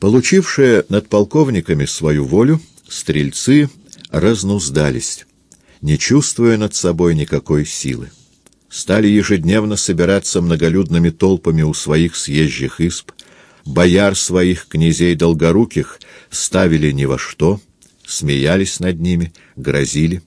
Получившие над полковниками свою волю, стрельцы разнуздались, не чувствуя над собой никакой силы. Стали ежедневно собираться многолюдными толпами у своих съезжих исп, бояр своих князей долгоруких ставили ни во что, смеялись над ними, грозили.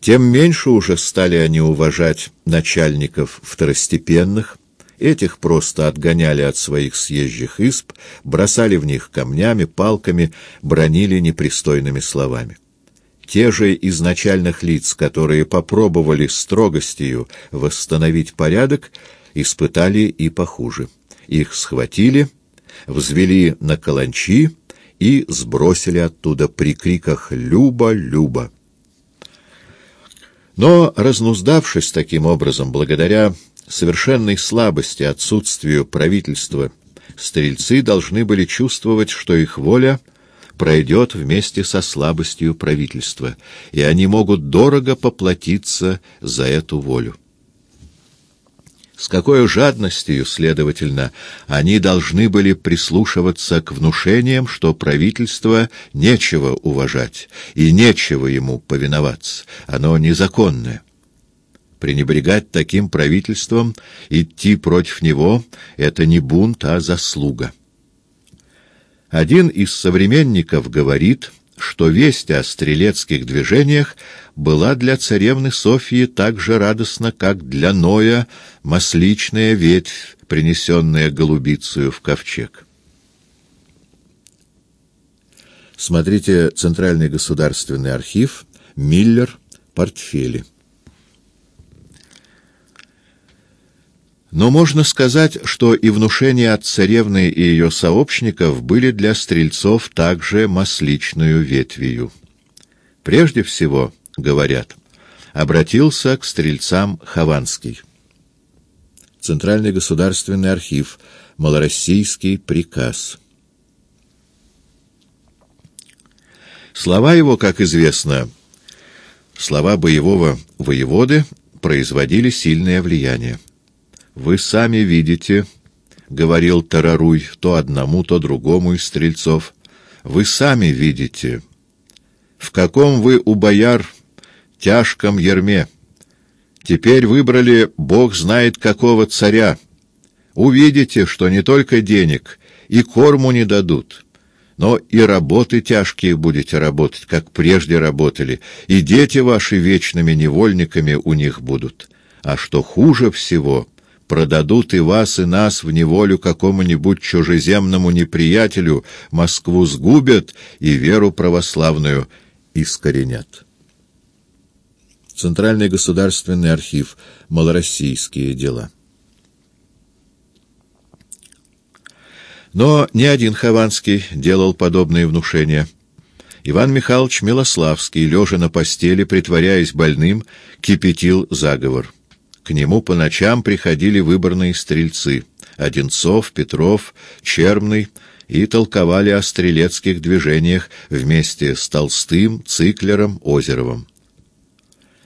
Тем меньше уже стали они уважать начальников второстепенных, этих просто отгоняли от своих съезжих исп, бросали в них камнями, палками, бронили непристойными словами. Те же из начальных лиц, которые попробовали строгостью восстановить порядок, испытали и похуже. Их схватили, взвели на каланчи и сбросили оттуда при криках «Люба! Люба!». Но, разнуздавшись таким образом, благодаря совершенной слабости, отсутствию правительства, стрельцы должны были чувствовать, что их воля пройдет вместе со слабостью правительства, и они могут дорого поплатиться за эту волю. С какой жадностью, следовательно, они должны были прислушиваться к внушениям, что правительство нечего уважать и нечего ему повиноваться, оно незаконное. Пренебрегать таким правительством, идти против него — это не бунт, а заслуга. Один из современников говорит, что весть о стрелецких движениях была для царевны Софьи так же радостна, как для Ноя масличная ветвь, принесенная голубицею в ковчег. Смотрите Центральный государственный архив, Миллер, портфели. Но можно сказать, что и внушения от царевны и ее сообщников были для стрельцов также масличную ветвью. Прежде всего, говорят, обратился к стрельцам Хованский. Центральный государственный архив, Малороссийский приказ. Слова его, как известно, слова боевого воеводы производили сильное влияние. «Вы сами видите», — говорил Тараруй то одному, то другому из стрельцов, — «вы сами видите, в каком вы у бояр тяжком ерме. Теперь выбрали бог знает какого царя. Увидите, что не только денег и корму не дадут». Но и работы тяжкие будете работать, как прежде работали, и дети ваши вечными невольниками у них будут. А что хуже всего, продадут и вас, и нас в неволю какому-нибудь чужеземному неприятелю, Москву сгубят и веру православную искоренят. Центральный государственный архив. Малороссийские дела. Но не один Хованский делал подобные внушения. Иван Михайлович Милославский, лежа на постели, притворяясь больным, кипятил заговор. К нему по ночам приходили выборные стрельцы — Одинцов, Петров, Чермный — и толковали о стрелецких движениях вместе с Толстым, Циклером, Озеровым.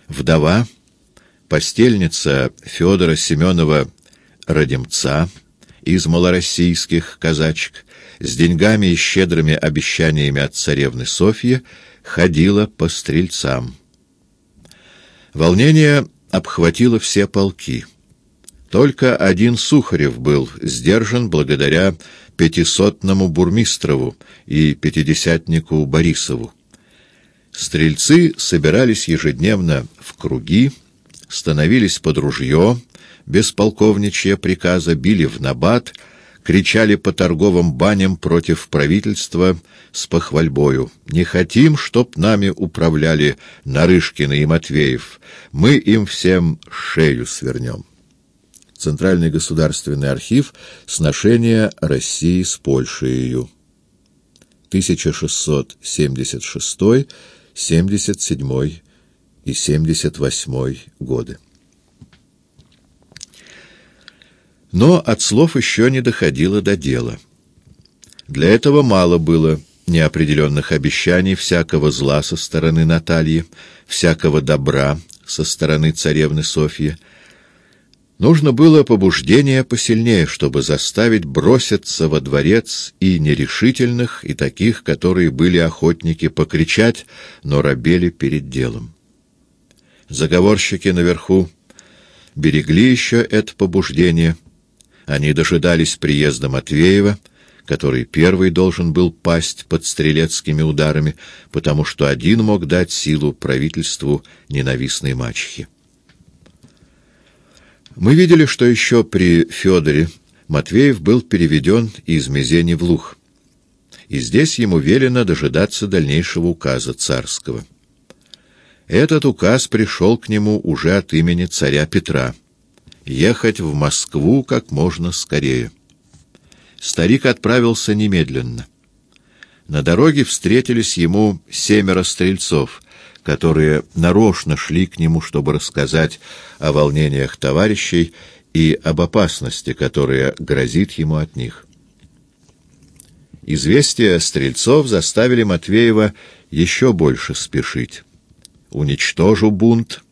Вдова, постельница Федора Семенова Родимца из малороссийских казачек, с деньгами и щедрыми обещаниями от царевны Софьи ходила по стрельцам. Волнение обхватило все полки. Только один Сухарев был сдержан благодаря пятисотному бурмистрову и пятидесятнику Борисову. Стрельцы собирались ежедневно в круги, становились под ружье, без полковничья приказа били в набат, кричали по торговым баням против правительства с похвальбою. «Не хотим, чтоб нами управляли Нарышкины и Матвеев. Мы им всем шею свернем». Центральный государственный архив «Сношение России с Польшей». 1676, 77 и 78 годы. Но от слов еще не доходило до дела. Для этого мало было неопределенных обещаний всякого зла со стороны Натальи, всякого добра со стороны царевны Софьи. Нужно было побуждение посильнее, чтобы заставить броситься во дворец и нерешительных, и таких, которые были охотники покричать, но робели перед делом. Заговорщики наверху берегли еще это побуждение. Они дожидались приезда Матвеева, который первый должен был пасть под стрелецкими ударами, потому что один мог дать силу правительству ненавистной мачехи. Мы видели, что еще при Федоре Матвеев был переведен из Мезени в Лух, и здесь ему велено дожидаться дальнейшего указа царского. Этот указ пришел к нему уже от имени царя Петра — ехать в Москву как можно скорее. Старик отправился немедленно. На дороге встретились ему семеро стрельцов, которые нарочно шли к нему, чтобы рассказать о волнениях товарищей и об опасности, которая грозит ему от них. Известия стрельцов заставили Матвеева еще больше спешить. «Уничтожу бунт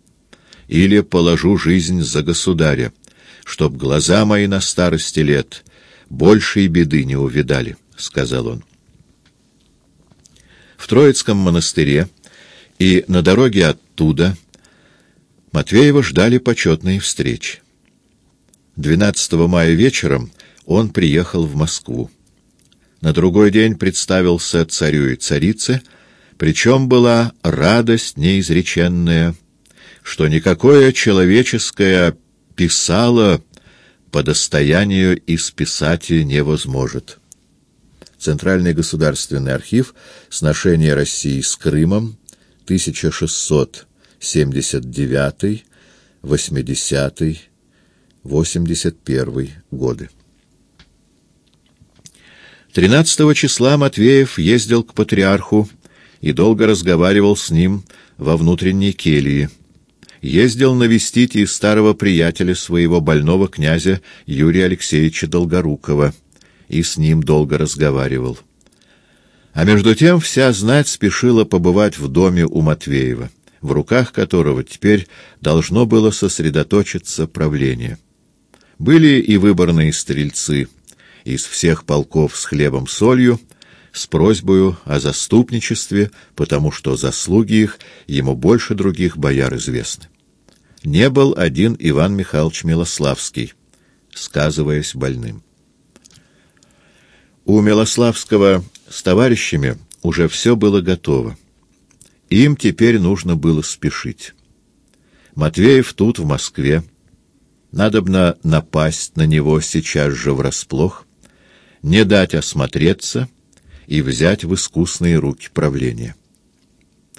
или положу жизнь за государя, чтоб глаза мои на старости лет большей беды не увидали», — сказал он. В Троицком монастыре и на дороге оттуда Матвеева ждали почетные встречи. 12 мая вечером он приехал в Москву. На другой день представился царю и царице, причем была радость неизреченная, что никакое человеческое писало по достоянию исписать невозможет. Центральный государственный архив «Сношение России с Крымом» 1679, 80, 81 годы. 13 числа Матвеев ездил к патриарху и долго разговаривал с ним во внутренней келье. Ездил навестить и старого приятеля своего больного князя Юрия Алексеевича Долгорукова и с ним долго разговаривал. А между тем вся знать спешила побывать в доме у Матвеева, в руках которого теперь должно было сосредоточиться правление. Были и выборные стрельцы из всех полков с хлебом-солью, с просьбою о заступничестве, потому что заслуги их ему больше других бояр известны. Не был один Иван Михайлович Милославский, сказываясь больным. У Милославского с товарищами уже все было готово. Им теперь нужно было спешить. Матвеев тут, в Москве. Надобно напасть на него сейчас же врасплох, не дать осмотреться и взять в искусные руки правления.